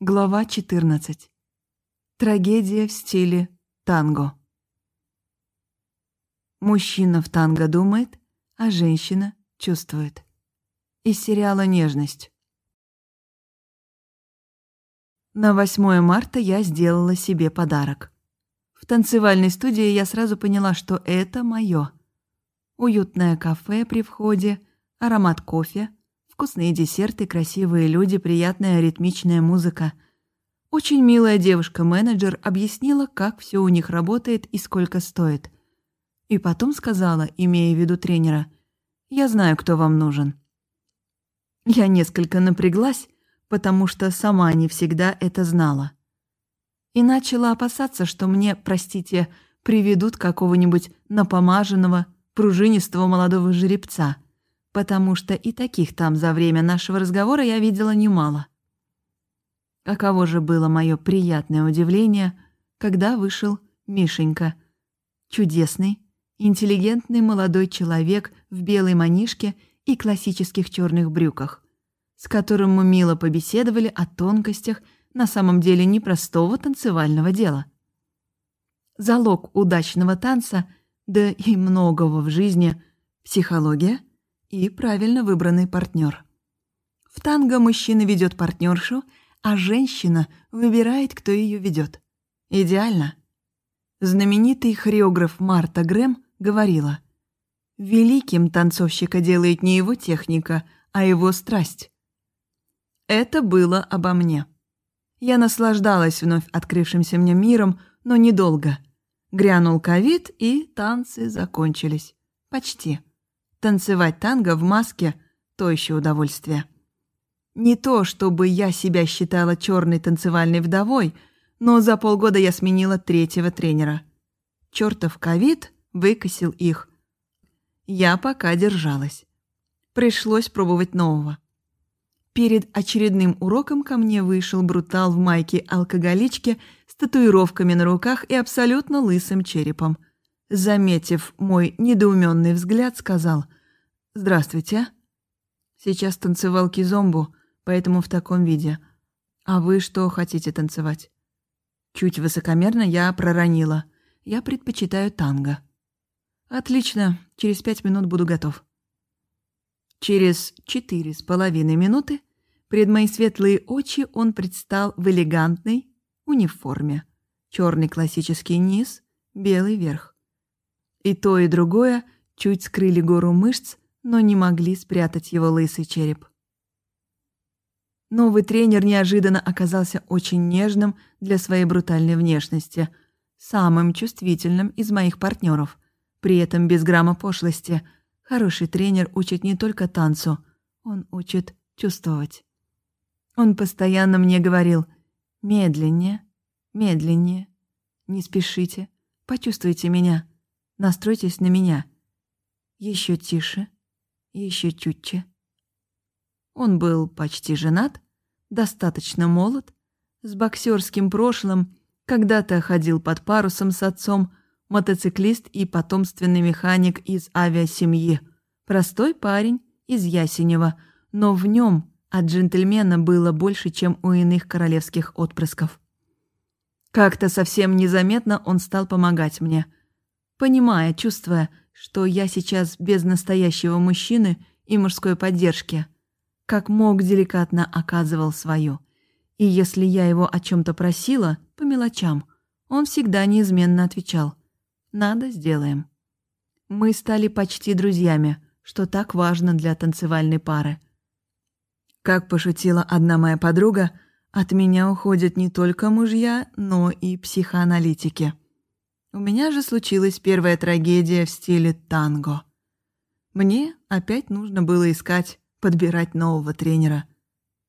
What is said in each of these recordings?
Глава 14. Трагедия в стиле танго. Мужчина в танго думает, а женщина чувствует. Из сериала «Нежность». На 8 марта я сделала себе подарок. В танцевальной студии я сразу поняла, что это моё. Уютное кафе при входе, аромат кофе — Вкусные десерты, красивые люди, приятная ритмичная музыка. Очень милая девушка-менеджер объяснила, как все у них работает и сколько стоит. И потом сказала, имея в виду тренера, «Я знаю, кто вам нужен». Я несколько напряглась, потому что сама не всегда это знала. И начала опасаться, что мне, простите, приведут какого-нибудь напомаженного, пружинистого молодого жеребца – потому что и таких там за время нашего разговора я видела немало. Каково же было мое приятное удивление, когда вышел Мишенька. Чудесный, интеллигентный молодой человек в белой манишке и классических черных брюках, с которым мы мило побеседовали о тонкостях на самом деле непростого танцевального дела. Залог удачного танца, да и многого в жизни – психология – и правильно выбранный партнер. В танго мужчина ведет партнершу, а женщина выбирает, кто ее ведет. Идеально. Знаменитый хореограф Марта Грэм говорила, «Великим танцовщика делает не его техника, а его страсть». Это было обо мне. Я наслаждалась вновь открывшимся мне миром, но недолго. Грянул ковид, и танцы закончились. Почти. Танцевать танго в маске – то еще удовольствие. Не то, чтобы я себя считала черной танцевальной вдовой, но за полгода я сменила третьего тренера. Чертов ковид выкосил их. Я пока держалась. Пришлось пробовать нового. Перед очередным уроком ко мне вышел брутал в майке алкоголички с татуировками на руках и абсолютно лысым черепом – заметив мой недоуменный взгляд, сказал «Здравствуйте. Сейчас танцевал кизомбу, поэтому в таком виде. А вы что хотите танцевать?» Чуть высокомерно я проронила. «Я предпочитаю танго». «Отлично, через пять минут буду готов». Через четыре с половиной минуты пред мои светлые очи он предстал в элегантной униформе. Черный классический низ, белый верх. И то, и другое чуть скрыли гору мышц, но не могли спрятать его лысый череп. Новый тренер неожиданно оказался очень нежным для своей брутальной внешности, самым чувствительным из моих партнеров, при этом без грамма пошлости. Хороший тренер учит не только танцу, он учит чувствовать. Он постоянно мне говорил «медленнее, медленнее, не спешите, почувствуйте меня». Настройтесь на меня. Еще тише, еще чутче. Он был почти женат, достаточно молод, с боксерским прошлым, когда-то ходил под парусом с отцом, мотоциклист и потомственный механик из авиасемьи. Простой парень из Ясенева, но в нем от джентльмена было больше, чем у иных королевских отпрысков. Как-то совсем незаметно он стал помогать мне – понимая, чувствуя, что я сейчас без настоящего мужчины и мужской поддержки, как мог деликатно оказывал свою. И если я его о чем то просила, по мелочам, он всегда неизменно отвечал «Надо, сделаем». Мы стали почти друзьями, что так важно для танцевальной пары. Как пошутила одна моя подруга, от меня уходят не только мужья, но и психоаналитики. У меня же случилась первая трагедия в стиле танго. Мне опять нужно было искать, подбирать нового тренера.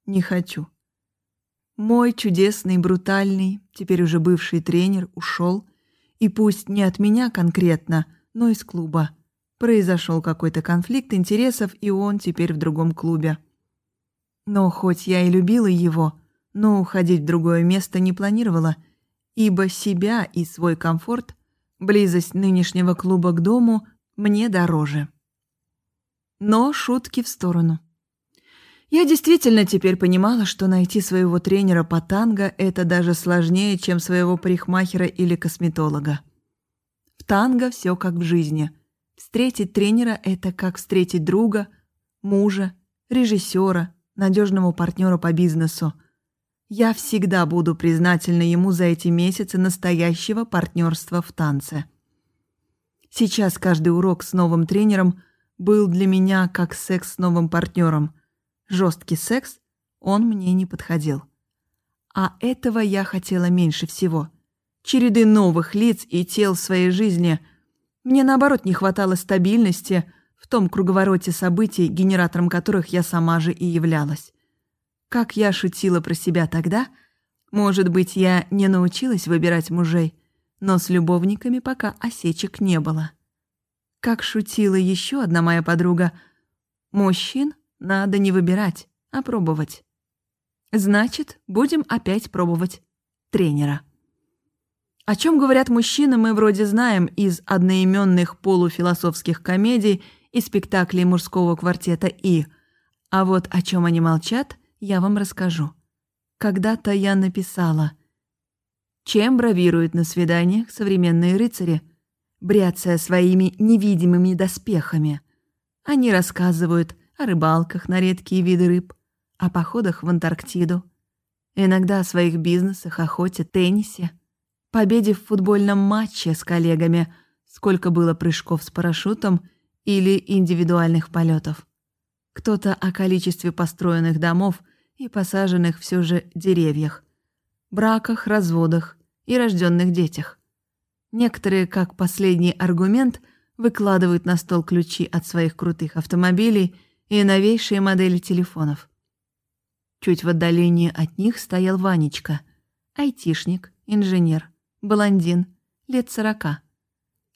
Не хочу. Мой чудесный, брутальный, теперь уже бывший тренер ушел, и пусть не от меня конкретно, но из клуба. Произошел какой-то конфликт интересов, и он теперь в другом клубе. Но хоть я и любила его, но уходить в другое место не планировала, ибо себя и свой комфорт Близость нынешнего клуба к дому мне дороже. Но шутки в сторону. Я действительно теперь понимала, что найти своего тренера по танго – это даже сложнее, чем своего парикмахера или косметолога. В танго все как в жизни. Встретить тренера – это как встретить друга, мужа, режиссера, надежного партнера по бизнесу. Я всегда буду признательна ему за эти месяцы настоящего партнерства в танце. Сейчас каждый урок с новым тренером был для меня как секс с новым партнером. Жесткий секс, он мне не подходил. А этого я хотела меньше всего. Череды новых лиц и тел в своей жизни. Мне, наоборот, не хватало стабильности в том круговороте событий, генератором которых я сама же и являлась. Как я шутила про себя тогда, может быть, я не научилась выбирать мужей, но с любовниками пока осечек не было. Как шутила еще одна моя подруга, мужчин надо не выбирать, а пробовать. Значит, будем опять пробовать тренера. О чем говорят мужчины, мы вроде знаем из одноименных полуфилософских комедий и спектаклей мужского квартета «И». А вот о чем они молчат, я вам расскажу. Когда-то я написала – чем бравируют на свиданиях современные рыцари, бряцая своими невидимыми доспехами. Они рассказывают о рыбалках на редкие виды рыб, о походах в Антарктиду, иногда о своих бизнесах, охоте, теннисе, победе в футбольном матче с коллегами, сколько было прыжков с парашютом или индивидуальных полетов. Кто-то о количестве построенных домов и посаженных все же деревьях, браках, разводах, и рожденных детях. Некоторые, как последний аргумент, выкладывают на стол ключи от своих крутых автомобилей и новейшие модели телефонов. Чуть в отдалении от них стоял Ванечка, айтишник, инженер, блондин, лет сорока,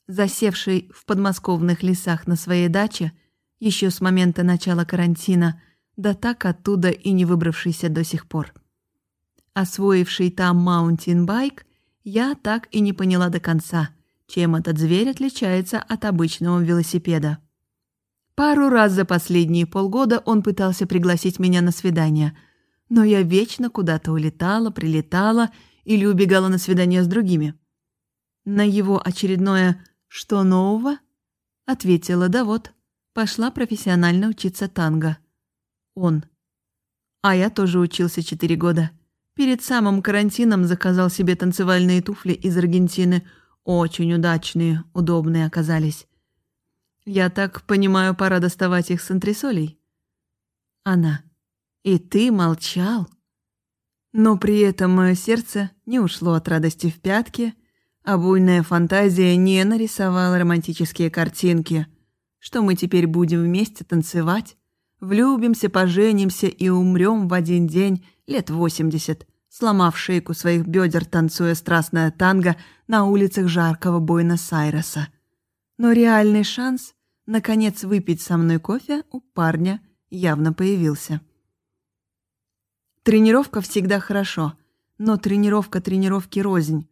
засевший в подмосковных лесах на своей даче еще с момента начала карантина, да так оттуда и не выбравшийся до сих пор. Освоивший там маунтинбайк я так и не поняла до конца, чем этот зверь отличается от обычного велосипеда. Пару раз за последние полгода он пытался пригласить меня на свидание, но я вечно куда-то улетала, прилетала или убегала на свидание с другими. На его очередное «что нового?» ответила «да вот, пошла профессионально учиться танго». Он. А я тоже учился четыре года. Перед самым карантином заказал себе танцевальные туфли из Аргентины. Очень удачные, удобные оказались. Я так понимаю, пора доставать их с антресолей? Она. И ты молчал? Но при этом мое сердце не ушло от радости в пятки, а буйная фантазия не нарисовала романтические картинки, что мы теперь будем вместе танцевать, влюбимся, поженимся и умрем в один день лет восемьдесят, сломав шейку своих бедер, танцуя страстное танго на улицах жаркого Буэнос-Айреса. Но реальный шанс, наконец, выпить со мной кофе у парня явно появился. Тренировка всегда хорошо, но тренировка тренировки рознь.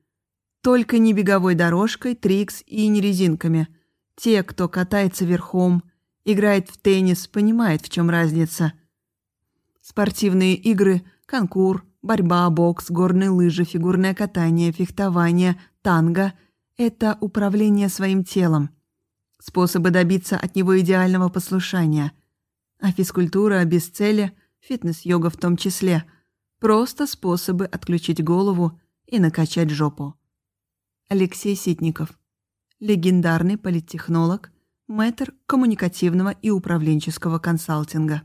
Только не беговой дорожкой, трикс и не резинками. Те, кто катается верхом, играет в теннис, понимает, в чем разница. Спортивные игры, конкур, борьба, бокс, горные лыжи, фигурное катание, фехтование, танго – это управление своим телом. Способы добиться от него идеального послушания. А физкультура без цели, фитнес-йога в том числе – просто способы отключить голову и накачать жопу. Алексей Ситников. Легендарный политтехнолог, мэтр коммуникативного и управленческого консалтинга.